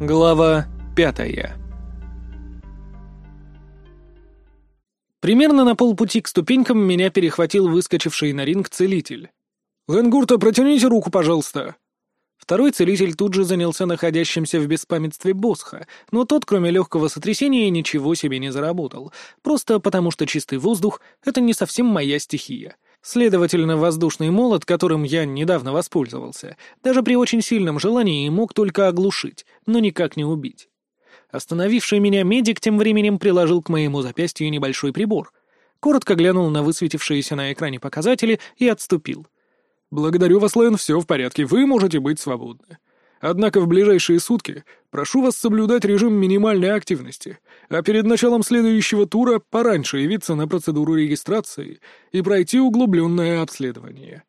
Глава пятая Примерно на полпути к ступенькам меня перехватил выскочивший на ринг целитель. «Ленгурта, протяните руку, пожалуйста!» Второй целитель тут же занялся находящимся в беспамятстве Босха, но тот, кроме легкого сотрясения, ничего себе не заработал, просто потому что чистый воздух — это не совсем моя стихия. Следовательно, воздушный молот, которым я недавно воспользовался, даже при очень сильном желании мог только оглушить, но никак не убить. Остановивший меня медик тем временем приложил к моему запястью небольшой прибор. Коротко глянул на высветившиеся на экране показатели и отступил. «Благодарю вас, Лэн, все в порядке, вы можете быть свободны. Однако в ближайшие сутки прошу вас соблюдать режим минимальной активности, а перед началом следующего тура пораньше явиться на процедуру регистрации и пройти углубленное обследование».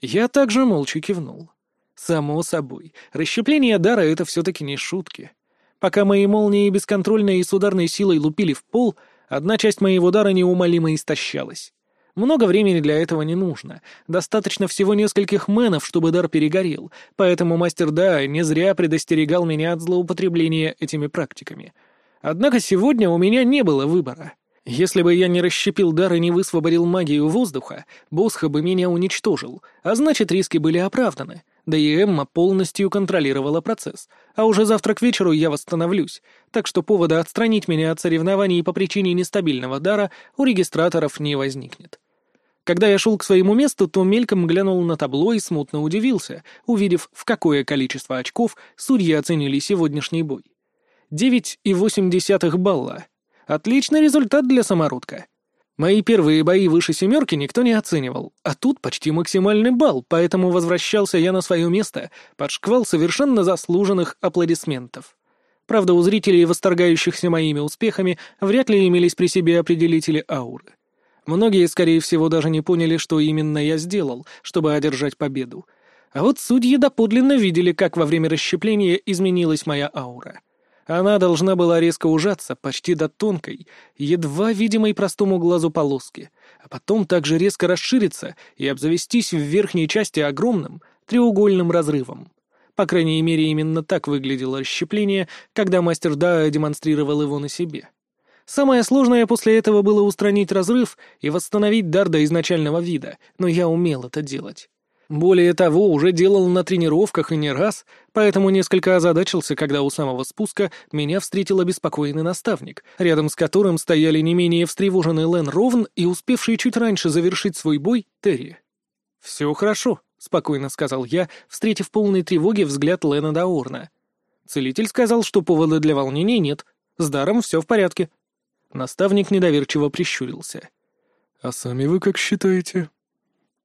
Я также молча кивнул. Само собой, расщепление дара — это все-таки не шутки. Пока мои молнии бесконтрольно и с ударной силой лупили в пол, одна часть моего дара неумолимо истощалась. Много времени для этого не нужно. Достаточно всего нескольких мэнов, чтобы дар перегорел, поэтому мастер Да не зря предостерегал меня от злоупотребления этими практиками. Однако сегодня у меня не было выбора. Если бы я не расщепил дар и не высвободил магию воздуха, Босха бы меня уничтожил, а значит, риски были оправданы. Да и Эмма полностью контролировала процесс. А уже завтра к вечеру я восстановлюсь, так что повода отстранить меня от соревнований по причине нестабильного дара у регистраторов не возникнет. Когда я шел к своему месту, то мельком глянул на табло и смутно удивился, увидев, в какое количество очков судьи оценили сегодняшний бой. Девять и восемь десятых балла. Отличный результат для самородка. Мои первые бои выше семерки никто не оценивал, а тут почти максимальный балл, поэтому возвращался я на свое место под шквал совершенно заслуженных аплодисментов. Правда, у зрителей, восторгающихся моими успехами, вряд ли имелись при себе определители ауры. Многие, скорее всего, даже не поняли, что именно я сделал, чтобы одержать победу. А вот судьи доподлинно видели, как во время расщепления изменилась моя аура. Она должна была резко ужаться, почти до тонкой, едва видимой простому глазу полоски, а потом также резко расшириться и обзавестись в верхней части огромным треугольным разрывом. По крайней мере, именно так выглядело расщепление, когда мастер Даа демонстрировал его на себе. Самое сложное после этого было устранить разрыв и восстановить дар до изначального вида, но я умел это делать. Более того, уже делал на тренировках и не раз, поэтому несколько озадачился, когда у самого спуска меня встретил обеспокоенный наставник, рядом с которым стояли не менее встревоженный Лен Ровн и успевший чуть раньше завершить свой бой Терри. «Все хорошо», — спокойно сказал я, встретив полной тревоги взгляд Лена Даорна. Целитель сказал, что повода для волнения нет, с даром все в порядке. Наставник недоверчиво прищурился. «А сами вы как считаете?»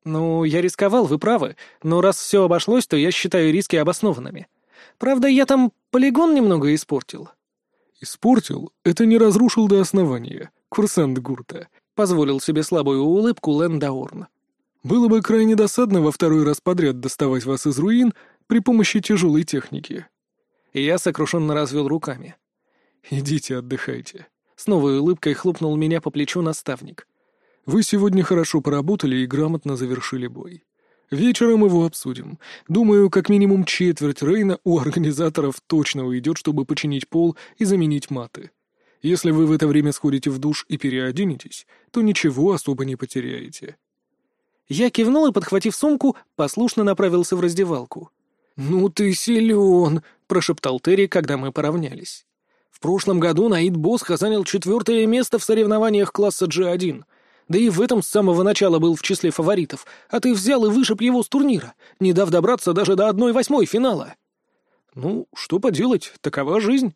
«Ну, я рисковал, вы правы, но раз все обошлось, то я считаю риски обоснованными. Правда, я там полигон немного испортил». «Испортил? Это не разрушил до основания, курсант Гурта», — позволил себе слабую улыбку Лэн Даорн. «Было бы крайне досадно во второй раз подряд доставать вас из руин при помощи тяжелой техники». Я сокрушенно развел руками. «Идите отдыхайте. С новой улыбкой хлопнул меня по плечу наставник. «Вы сегодня хорошо поработали и грамотно завершили бой. Вечером его обсудим. Думаю, как минимум четверть Рейна у организаторов точно уйдет, чтобы починить пол и заменить маты. Если вы в это время сходите в душ и переоденетесь, то ничего особо не потеряете». Я кивнул и, подхватив сумку, послушно направился в раздевалку. «Ну ты силен!» — прошептал Терри, когда мы поравнялись. В прошлом году Наид Босха занял четвертое место в соревнованиях класса G1. Да и в этом с самого начала был в числе фаворитов, а ты взял и вышиб его с турнира, не дав добраться даже до одной восьмой финала. Ну, что поделать, такова жизнь.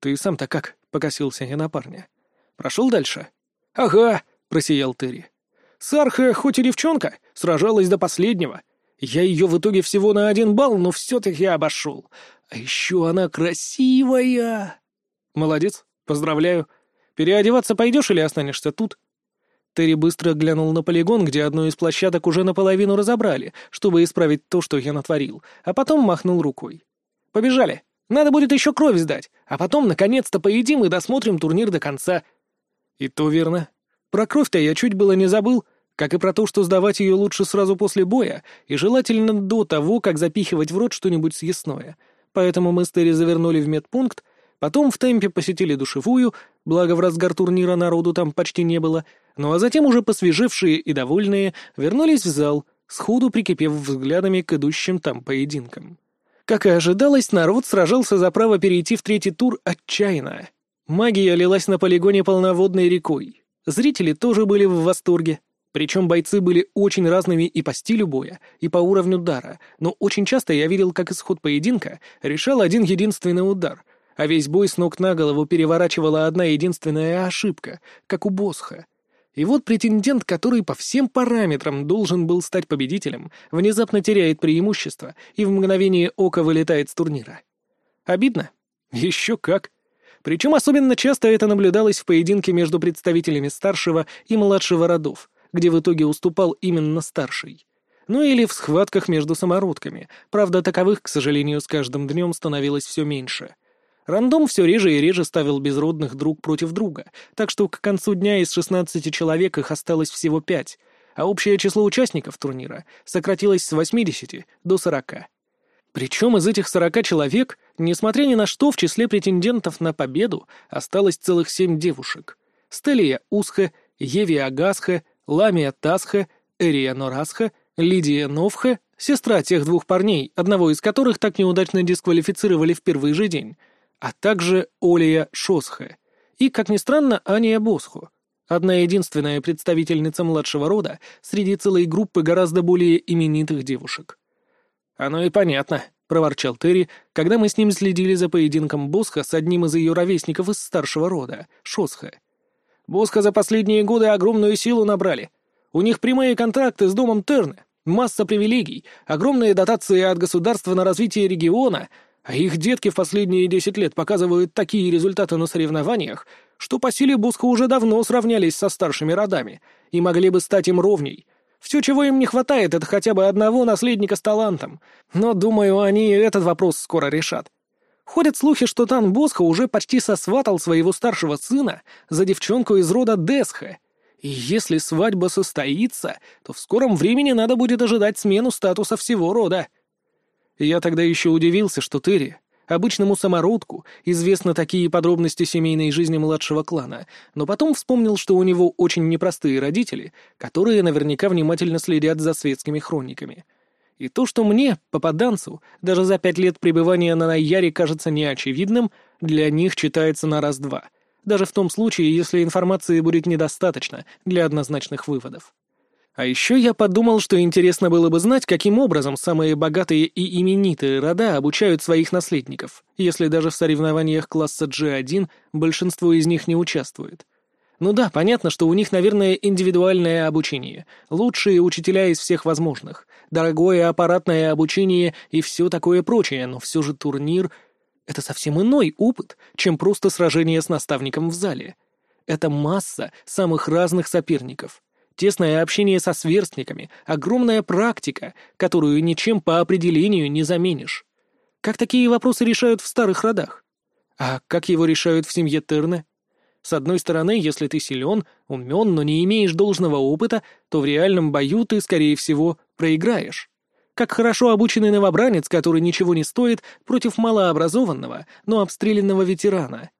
Ты сам-то как? — покосился я на парня. Прошел дальше? Ага, — просиял Терри. Сарха, хоть и девчонка, сражалась до последнего. Я ее в итоге всего на один балл, но все-таки обошел. А еще она красивая. «Молодец, поздравляю. Переодеваться пойдешь или останешься тут?» Терри быстро глянул на полигон, где одну из площадок уже наполовину разобрали, чтобы исправить то, что я натворил, а потом махнул рукой. «Побежали. Надо будет еще кровь сдать, а потом, наконец-то, поедим и досмотрим турнир до конца». И то верно. Про кровь-то я чуть было не забыл, как и про то, что сдавать ее лучше сразу после боя, и желательно до того, как запихивать в рот что-нибудь съестное — поэтому мы с Терри завернули в медпункт, потом в темпе посетили душевую, благо в разгар турнира народу там почти не было, ну а затем уже посвежевшие и довольные вернулись в зал, сходу прикипев взглядами к идущим там поединкам. Как и ожидалось, народ сражался за право перейти в третий тур отчаянно. Магия лилась на полигоне полноводной рекой. Зрители тоже были в восторге. Причем бойцы были очень разными и по стилю боя, и по уровню дара, но очень часто я видел, как исход поединка решал один единственный удар, а весь бой с ног на голову переворачивала одна единственная ошибка, как у Босха. И вот претендент, который по всем параметрам должен был стать победителем, внезапно теряет преимущество и в мгновение ока вылетает с турнира. Обидно? Еще как. Причем особенно часто это наблюдалось в поединке между представителями старшего и младшего родов, где в итоге уступал именно старший. Ну или в схватках между самородками, правда, таковых, к сожалению, с каждым днем становилось все меньше — Рандом все реже и реже ставил безродных друг против друга, так что к концу дня из 16 человек их осталось всего 5, а общее число участников турнира сократилось с 80 до 40. Причем из этих 40 человек, несмотря ни на что, в числе претендентов на победу осталось целых 7 девушек. Стелия Усха, Еви Агасха, Ламия Тасха, Эрия Норасха, Лидия Новха, сестра тех двух парней, одного из которых так неудачно дисквалифицировали в первый же день, а также Олия Шосхе и, как ни странно, Ания Босхо, одна единственная представительница младшего рода среди целой группы гораздо более именитых девушек. «Оно и понятно», — проворчал Терри, когда мы с ним следили за поединком Босха с одним из ее ровесников из старшего рода, Шосхе. «Босха за последние годы огромную силу набрали. У них прямые контракты с домом Терне, масса привилегий, огромные дотации от государства на развитие региона — а их детки в последние десять лет показывают такие результаты на соревнованиях, что по силе Буска уже давно сравнялись со старшими родами и могли бы стать им ровней. Все, чего им не хватает, это хотя бы одного наследника с талантом. Но, думаю, они этот вопрос скоро решат. Ходят слухи, что Тан Босха уже почти сосватал своего старшего сына за девчонку из рода Десха. И если свадьба состоится, то в скором времени надо будет ожидать смену статуса всего рода. Я тогда еще удивился, что Терри, обычному самородку, известны такие подробности семейной жизни младшего клана, но потом вспомнил, что у него очень непростые родители, которые наверняка внимательно следят за светскими хрониками. И то, что мне, попаданцу, даже за пять лет пребывания на Найяре кажется неочевидным, для них читается на раз-два, даже в том случае, если информации будет недостаточно для однозначных выводов. А еще я подумал, что интересно было бы знать, каким образом самые богатые и именитые рода обучают своих наследников, если даже в соревнованиях класса G1 большинство из них не участвует. Ну да, понятно, что у них, наверное, индивидуальное обучение, лучшие учителя из всех возможных, дорогое аппаратное обучение и все такое прочее, но все же турнир — это совсем иной опыт, чем просто сражение с наставником в зале. Это масса самых разных соперников — тесное общение со сверстниками, огромная практика, которую ничем по определению не заменишь. Как такие вопросы решают в старых родах? А как его решают в семье Терне? С одной стороны, если ты силен, умен, но не имеешь должного опыта, то в реальном бою ты, скорее всего, проиграешь. Как хорошо обученный новобранец, который ничего не стоит, против малообразованного, но обстрелянного ветерана.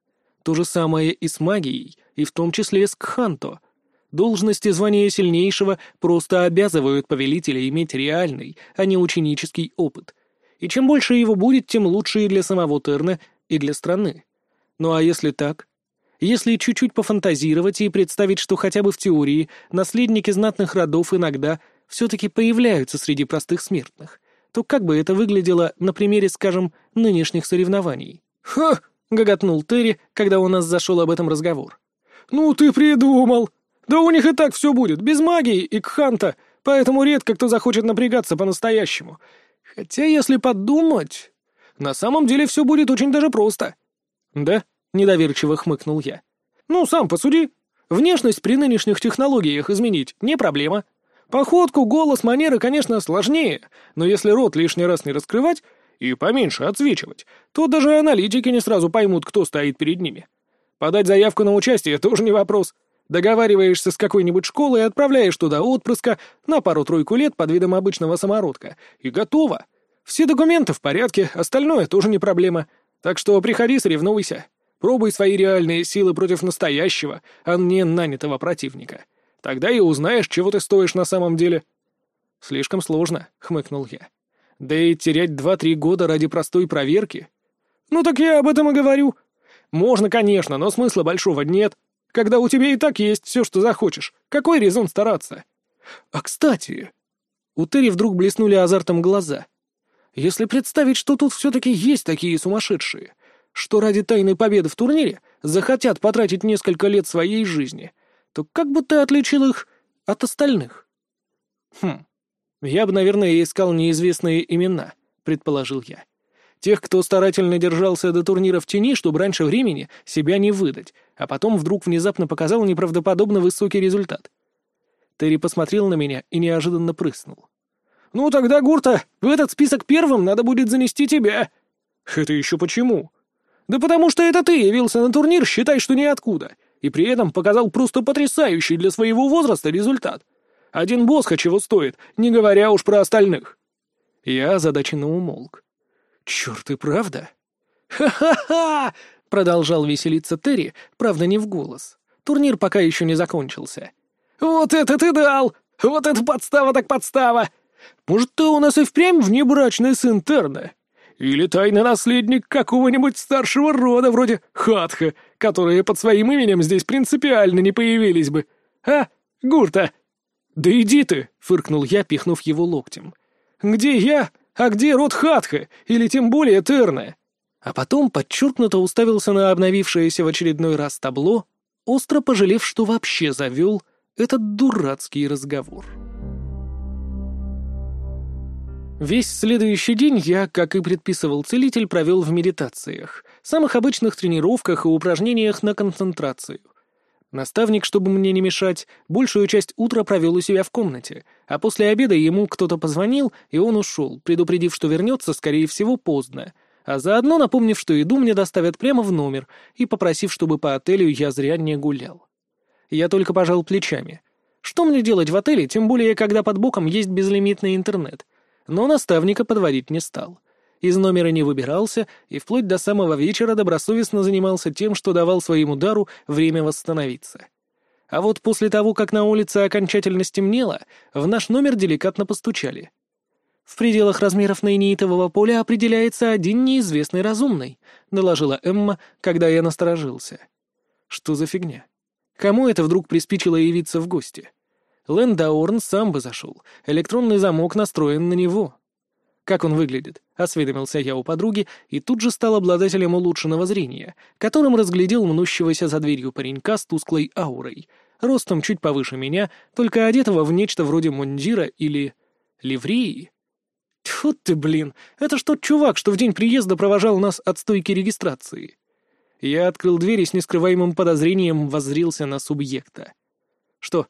То же самое и с магией, и в том числе с Кханто — Должность и звание сильнейшего просто обязывают повелителя иметь реальный, а не ученический опыт. И чем больше его будет, тем лучше и для самого Терна, и для страны. Ну а если так? Если чуть-чуть пофантазировать и представить, что хотя бы в теории наследники знатных родов иногда все-таки появляются среди простых смертных, то как бы это выглядело на примере, скажем, нынешних соревнований? «Ха!» — гоготнул Терри, когда у нас зашел об этом разговор. «Ну ты придумал!» Да у них и так все будет, без магии и кханта, поэтому редко кто захочет напрягаться по-настоящему. Хотя, если подумать, на самом деле все будет очень даже просто. Да? Недоверчиво хмыкнул я. Ну, сам посуди. Внешность при нынешних технологиях изменить не проблема. Походку, голос, манеры, конечно, сложнее, но если рот лишний раз не раскрывать и поменьше отсвечивать, то даже аналитики не сразу поймут, кто стоит перед ними. Подать заявку на участие тоже не вопрос — Договариваешься с какой-нибудь школой и отправляешь туда отпрыска на пару-тройку лет под видом обычного самородка. И готово. Все документы в порядке, остальное тоже не проблема. Так что приходи, соревнуйся. Пробуй свои реальные силы против настоящего, а не нанятого противника. Тогда и узнаешь, чего ты стоишь на самом деле». «Слишком сложно», — хмыкнул я. «Да и терять два-три года ради простой проверки». «Ну так я об этом и говорю. Можно, конечно, но смысла большого нет. Когда у тебя и так есть все, что захочешь, какой резон стараться?» «А кстати...» У Терри вдруг блеснули азартом глаза. «Если представить, что тут все-таки есть такие сумасшедшие, что ради тайной победы в турнире захотят потратить несколько лет своей жизни, то как бы ты отличил их от остальных? Хм, я бы, наверное, искал неизвестные имена, предположил я. Тех, кто старательно держался до турнира в тени, чтобы раньше времени себя не выдать, а потом вдруг внезапно показал неправдоподобно высокий результат. Терри посмотрел на меня и неожиданно прыснул. «Ну тогда, Гурта, в этот список первым надо будет занести тебя». «Это еще почему?» «Да потому что это ты явился на турнир, считай, что ниоткуда и при этом показал просто потрясающий для своего возраста результат. Один Босха чего стоит, не говоря уж про остальных. Я озадаченно умолк. «Черт, и правда?» «Ха-ха-ха!» — продолжал веселиться Терри, правда, не в голос. Турнир пока еще не закончился. «Вот это ты дал! Вот это подстава так подстава! Может, ты у нас и впрямь внебрачный сын Терна? Или тайный наследник какого-нибудь старшего рода, вроде Хатха, которые под своим именем здесь принципиально не появились бы. А, Гурта?» «Да иди ты!» — фыркнул я, пихнув его локтем. «Где я? А где род Хатха? Или тем более Терна?» А потом подчеркнуто уставился на обновившееся в очередной раз табло, остро пожалев, что вообще завел этот дурацкий разговор. Весь следующий день я, как и предписывал целитель, провел в медитациях, самых обычных тренировках и упражнениях на концентрацию. Наставник, чтобы мне не мешать, большую часть утра провел у себя в комнате, а после обеда ему кто-то позвонил, и он ушел, предупредив, что вернется, скорее всего, поздно, а заодно напомнив, что еду мне доставят прямо в номер, и попросив, чтобы по отелю я зря не гулял. Я только пожал плечами. Что мне делать в отеле, тем более, когда под боком есть безлимитный интернет — но наставника подводить не стал. Из номера не выбирался и вплоть до самого вечера добросовестно занимался тем, что давал своему дару время восстановиться. А вот после того, как на улице окончательно стемнело, в наш номер деликатно постучали. «В пределах размеров нейнитового поля определяется один неизвестный разумный», — доложила Эмма, когда я насторожился. «Что за фигня? Кому это вдруг приспичило явиться в гости?» Лэндаурн сам бы зашел. Электронный замок настроен на него. «Как он выглядит?» — осведомился я у подруги и тут же стал обладателем улучшенного зрения, которым разглядел мнущегося за дверью паренька с тусклой аурой, ростом чуть повыше меня, только одетого в нечто вроде мундира или... ливреи. Тьфу ты, блин, это ж тот чувак, что в день приезда провожал нас от стойки регистрации. Я открыл дверь и с нескрываемым подозрением воззрился на субъекта. «Что,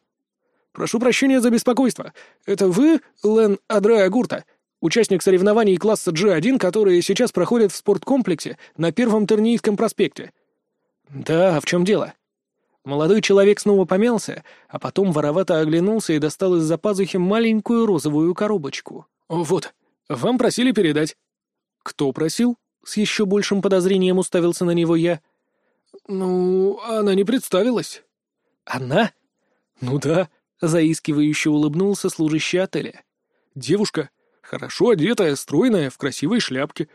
«Прошу прощения за беспокойство. Это вы, Лен Адреа Гурта, участник соревнований класса G1, которые сейчас проходят в спорткомплексе на Первом Тернийском проспекте?» «Да, а в чем дело?» Молодой человек снова помялся, а потом воровато оглянулся и достал из-за пазухи маленькую розовую коробочку. «Вот, вам просили передать». «Кто просил?» — с еще большим подозрением уставился на него я. «Ну, она не представилась». «Она?» «Ну да. Заискивающе улыбнулся служащий отеля. Девушка, хорошо одетая, стройная, в красивой шляпке.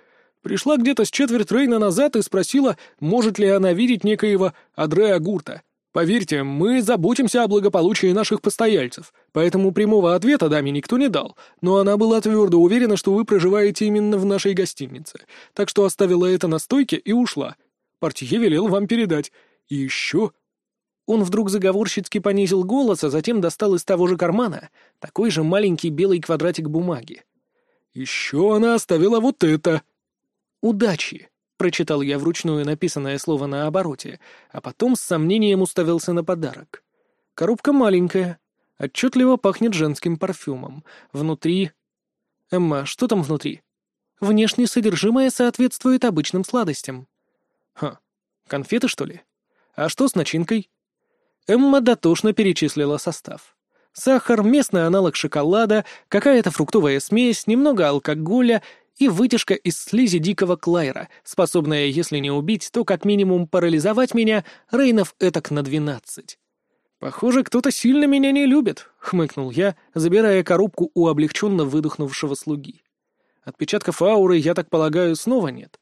Пришла где-то с четверть Рейна назад и спросила, может ли она видеть некоего Адреа Гурта. Поверьте, мы заботимся о благополучии наших постояльцев, поэтому прямого ответа даме никто не дал, но она была твердо уверена, что вы проживаете именно в нашей гостинице, так что оставила это на стойке и ушла. Портье велел вам передать. И еще он вдруг заговорщицки понизил голос, а затем достал из того же кармана такой же маленький белый квадратик бумаги. «Еще она оставила вот это!» «Удачи!» — прочитал я вручную написанное слово на обороте, а потом с сомнением уставился на подарок. Коробка маленькая, отчетливо пахнет женским парфюмом. Внутри... Эмма, что там внутри? Внешне содержимое соответствует обычным сладостям. Ха, конфеты, что ли? А что с начинкой? Эмма дотошно перечислила состав. Сахар, местный аналог шоколада, какая-то фруктовая смесь, немного алкоголя и вытяжка из слизи дикого Клайра, способная, если не убить, то как минимум парализовать меня, рейнов этак на двенадцать. «Похоже, кто-то сильно меня не любит», — хмыкнул я, забирая коробку у облегченно выдохнувшего слуги. «Отпечатков ауры, я так полагаю, снова нет?»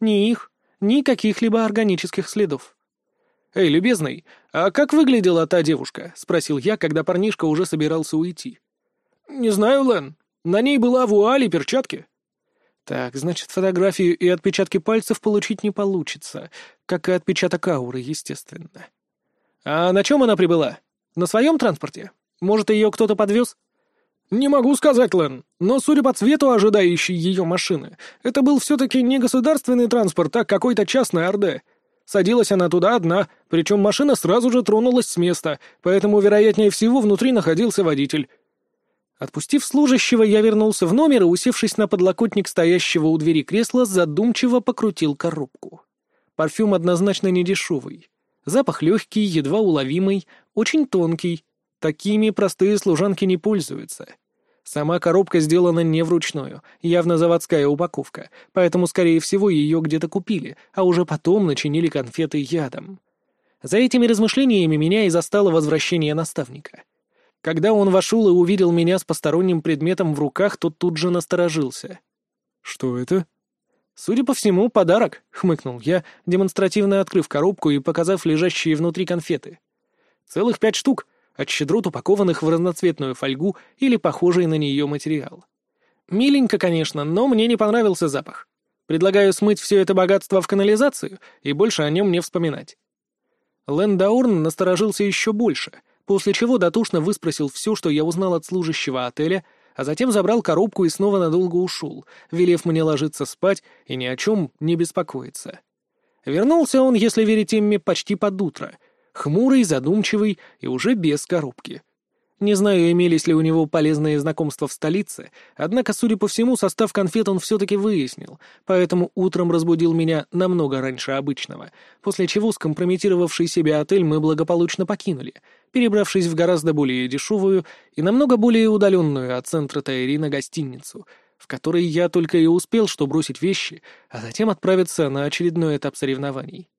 «Ни их, ни каких-либо органических следов». «Эй, любезный, а как выглядела та девушка?» — спросил я, когда парнишка уже собирался уйти. «Не знаю, Лен. На ней была вуаль и перчатки». «Так, значит, фотографию и отпечатки пальцев получить не получится, как и отпечаток ауры, естественно». «А на чем она прибыла? На своем транспорте? Может, ее кто-то подвез?» «Не могу сказать, Лэн, но, судя по цвету ожидающей ее машины, это был все-таки не государственный транспорт, а какой-то частный Орде. Садилась она туда одна, причем машина сразу же тронулась с места, поэтому, вероятнее всего, внутри находился водитель». Отпустив служащего, я вернулся в номер и, усевшись на подлокотник стоящего у двери кресла, задумчиво покрутил коробку. Парфюм однозначно не дешевый. Запах легкий, едва уловимый, очень тонкий. Такими простые служанки не пользуются. Сама коробка сделана не вручную, явно заводская упаковка, поэтому, скорее всего, ее где-то купили, а уже потом начинили конфеты ядом. За этими размышлениями меня и застало возвращение наставника. Когда он вошел и увидел меня с посторонним предметом в руках, то тут же насторожился. «Что это?» «Судя по всему, подарок», — хмыкнул я, демонстративно открыв коробку и показав лежащие внутри конфеты. «Целых пять штук, от щедрот упакованных в разноцветную фольгу или похожий на нее материал. Миленько, конечно, но мне не понравился запах. Предлагаю смыть все это богатство в канализацию и больше о нем не вспоминать». Лэндаурн насторожился еще больше, после чего дотошно выспросил все, что я узнал от служащего отеля — а затем забрал коробку и снова надолго ушел, велев мне ложиться спать и ни о чем не беспокоиться. Вернулся он, если верить Эмме, почти под утро, хмурый, задумчивый и уже без коробки. Не знаю, имелись ли у него полезные знакомства в столице, однако, судя по всему, состав конфет он все-таки выяснил, поэтому утром разбудил меня намного раньше обычного, после чего скомпрометировавший себя отель мы благополучно покинули, перебравшись в гораздо более дешевую и намного более удаленную от центра Тайрина гостиницу, в которой я только и успел что бросить вещи, а затем отправиться на очередной этап соревнований.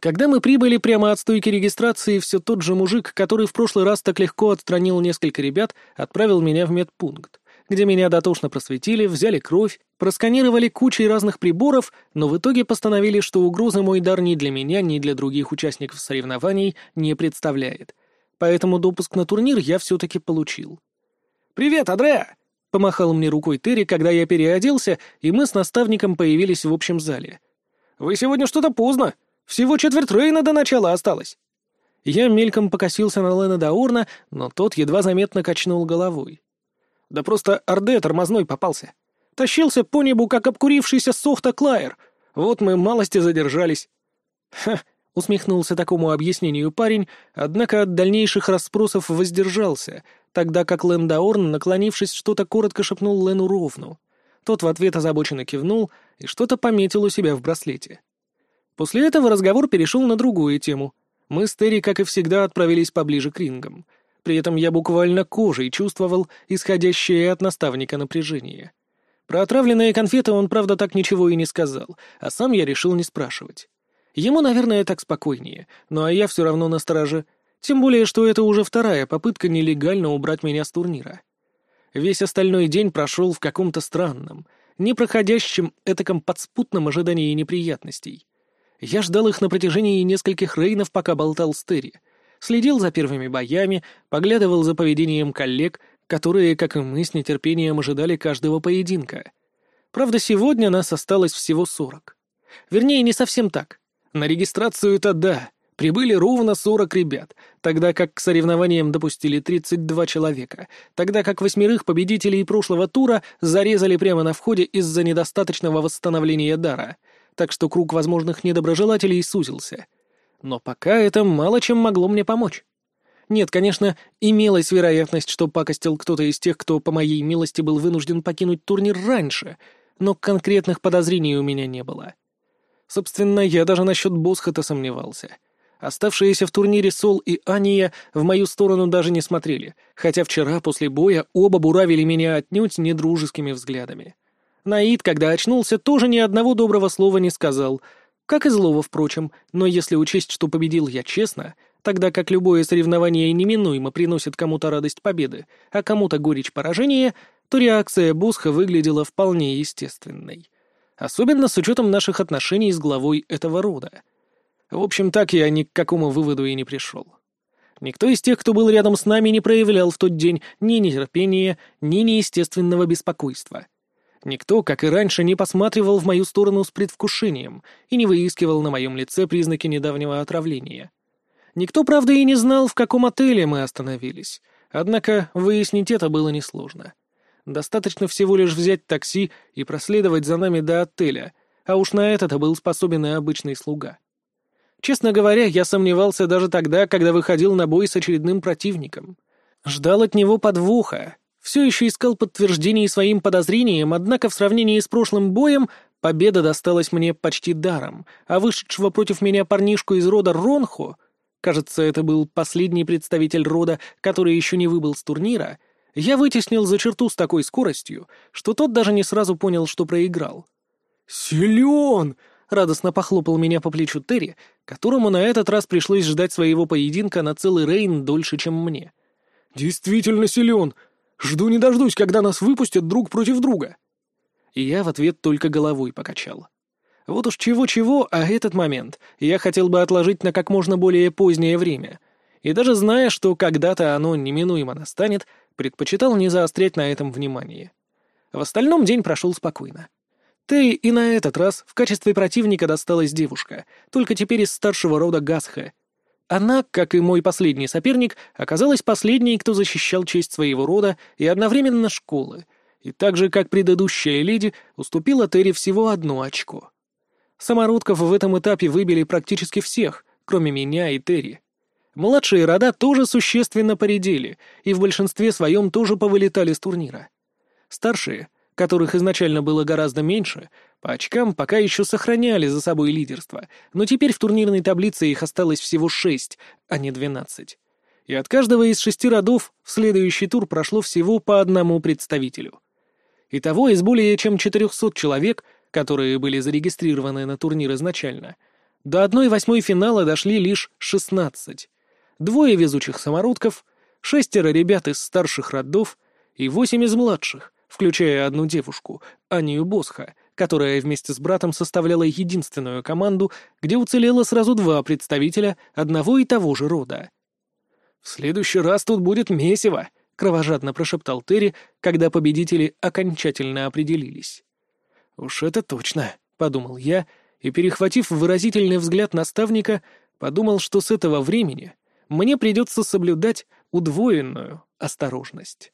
Когда мы прибыли прямо от стойки регистрации, все тот же мужик, который в прошлый раз так легко отстранил несколько ребят, отправил меня в медпункт, где меня дотошно просветили, взяли кровь, просканировали кучей разных приборов, но в итоге постановили, что угрозы мой дар ни для меня, ни для других участников соревнований не представляет. Поэтому допуск на турнир я все-таки получил. «Привет, Адреа!» — помахал мне рукой Терри, когда я переоделся, и мы с наставником появились в общем зале. «Вы сегодня что-то поздно!» Всего четверть Рейна до начала осталось. Я мельком покосился на Лена Даурна, но тот едва заметно качнул головой. Да просто Орде тормозной попался. Тащился по небу, как обкурившийся сохта Клайер. Вот мы малости задержались. Ха, усмехнулся такому объяснению парень, однако от дальнейших расспросов воздержался, тогда как Лен Даорн, наклонившись, что-то коротко шепнул Лену Ровну. Тот в ответ озабоченно кивнул и что-то пометил у себя в браслете. После этого разговор перешел на другую тему. Мы с Терри, как и всегда, отправились поближе к рингам. При этом я буквально кожей чувствовал исходящее от наставника напряжение. Про отравленные конфеты он, правда, так ничего и не сказал, а сам я решил не спрашивать. Ему, наверное, так спокойнее, но а я все равно на настороже. Тем более, что это уже вторая попытка нелегально убрать меня с турнира. Весь остальной день прошел в каком-то странном, непроходящем, этаком подспутном ожидании неприятностей. Я ждал их на протяжении нескольких рейнов, пока болтал с Терри. Следил за первыми боями, поглядывал за поведением коллег, которые, как и мы, с нетерпением ожидали каждого поединка. Правда, сегодня нас осталось всего сорок. Вернее, не совсем так. На регистрацию-то да, прибыли ровно сорок ребят, тогда как к соревнованиям допустили тридцать два человека, тогда как восьмерых победителей прошлого тура зарезали прямо на входе из-за недостаточного восстановления дара — так что круг возможных недоброжелателей сузился. Но пока это мало чем могло мне помочь. Нет, конечно, имелась вероятность, что пакостил кто-то из тех, кто, по моей милости, был вынужден покинуть турнир раньше, но конкретных подозрений у меня не было. Собственно, я даже насчет Босхота сомневался. Оставшиеся в турнире Сол и Ания в мою сторону даже не смотрели, хотя вчера после боя оба буравили меня отнюдь недружескими взглядами. Наид, когда очнулся, тоже ни одного доброго слова не сказал. Как и злого, впрочем, но если учесть, что победил я честно, тогда как любое соревнование неминуемо приносит кому-то радость победы, а кому-то горечь поражения, то реакция Босха выглядела вполне естественной. Особенно с учетом наших отношений с главой этого рода. В общем, так я ни к какому выводу и не пришел. Никто из тех, кто был рядом с нами, не проявлял в тот день ни нетерпения, ни неестественного беспокойства. Никто, как и раньше, не посматривал в мою сторону с предвкушением и не выискивал на моем лице признаки недавнего отравления. Никто, правда, и не знал, в каком отеле мы остановились. Однако выяснить это было несложно. Достаточно всего лишь взять такси и проследовать за нами до отеля, а уж на это-то был способен и обычный слуга. Честно говоря, я сомневался даже тогда, когда выходил на бой с очередным противником. Ждал от него подвоха. Все еще искал подтверждений своим подозрениям, однако в сравнении с прошлым боем победа досталась мне почти даром, а вышедшего против меня парнишку из рода Ронхо, кажется, это был последний представитель рода, который еще не выбыл с турнира, я вытеснил за черту с такой скоростью, что тот даже не сразу понял, что проиграл. «Силен!» радостно похлопал меня по плечу Терри, которому на этот раз пришлось ждать своего поединка на целый рейн дольше, чем мне. «Действительно силен! Жду не дождусь, когда нас выпустят друг против друга!» И я в ответ только головой покачал. Вот уж чего-чего, а этот момент я хотел бы отложить на как можно более позднее время. И даже зная, что когда-то оно неминуемо настанет, предпочитал не заострять на этом внимание. В остальном день прошел спокойно. Тей и на этот раз в качестве противника досталась девушка, только теперь из старшего рода Гасха. Она, как и мой последний соперник, оказалась последней, кто защищал честь своего рода и одновременно школы, и так же, как предыдущая леди, уступила Терри всего одно очко. Самородков в этом этапе выбили практически всех, кроме меня и Терри. Младшие рода тоже существенно поредели, и в большинстве своем тоже повылетали с турнира. Старшие — которых изначально было гораздо меньше, по очкам пока еще сохраняли за собой лидерство, но теперь в турнирной таблице их осталось всего шесть, а не двенадцать. И от каждого из шести родов в следующий тур прошло всего по одному представителю. Итого из более чем 400 человек, которые были зарегистрированы на турнир изначально, до одной восьмой финала дошли лишь 16. Двое везучих самородков, шестеро ребят из старших родов и восемь из младших — включая одну девушку, Анию Босха, которая вместе с братом составляла единственную команду, где уцелело сразу два представителя одного и того же рода. «В следующий раз тут будет месиво», — кровожадно прошептал Терри, когда победители окончательно определились. «Уж это точно», — подумал я, и, перехватив выразительный взгляд наставника, подумал, что с этого времени мне придется соблюдать удвоенную осторожность.